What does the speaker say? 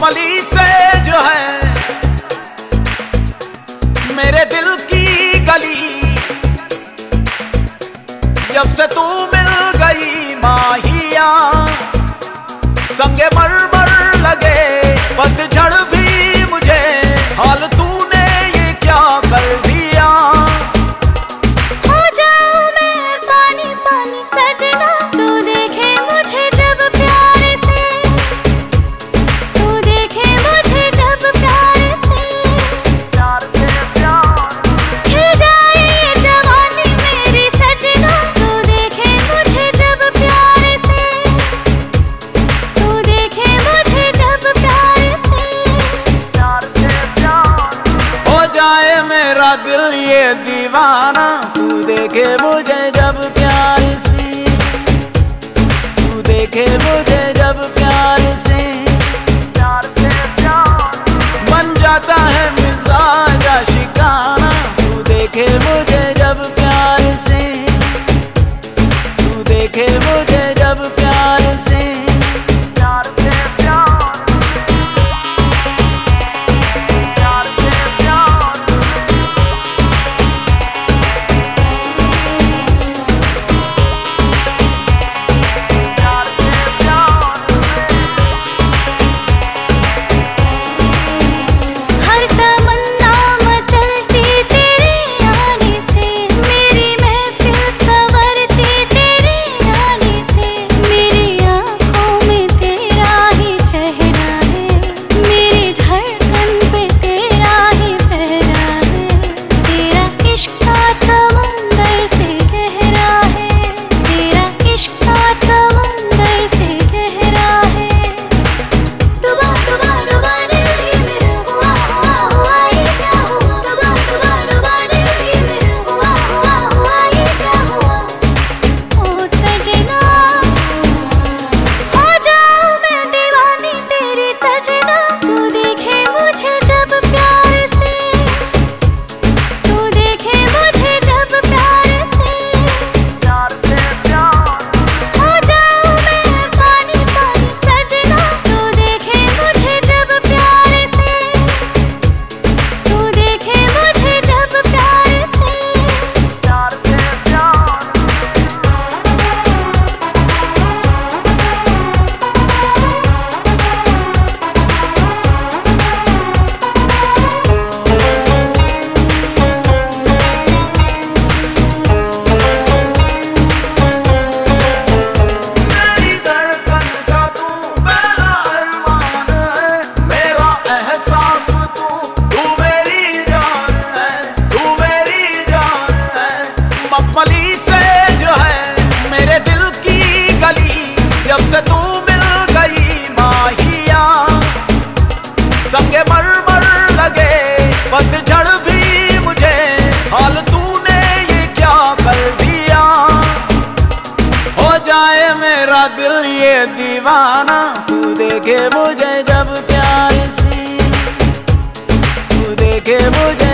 falei मेरा दिल ये दीवाना तू देखे मुझे जब प्यार से। तू देखे मुझे जब प्यार से। प्यार से प्यार। बन जाता है मिजाज शिकाना तू देखे मुझे जब प्यार से। तू देखे मुझे जब तू मिल गई मर लगे भी मुझे। हाल ये क्या कर दिया? हो जाए मेरा दिल ये दीवाना, तू देखे मुझे जब क्या सी। तू देखे मुझे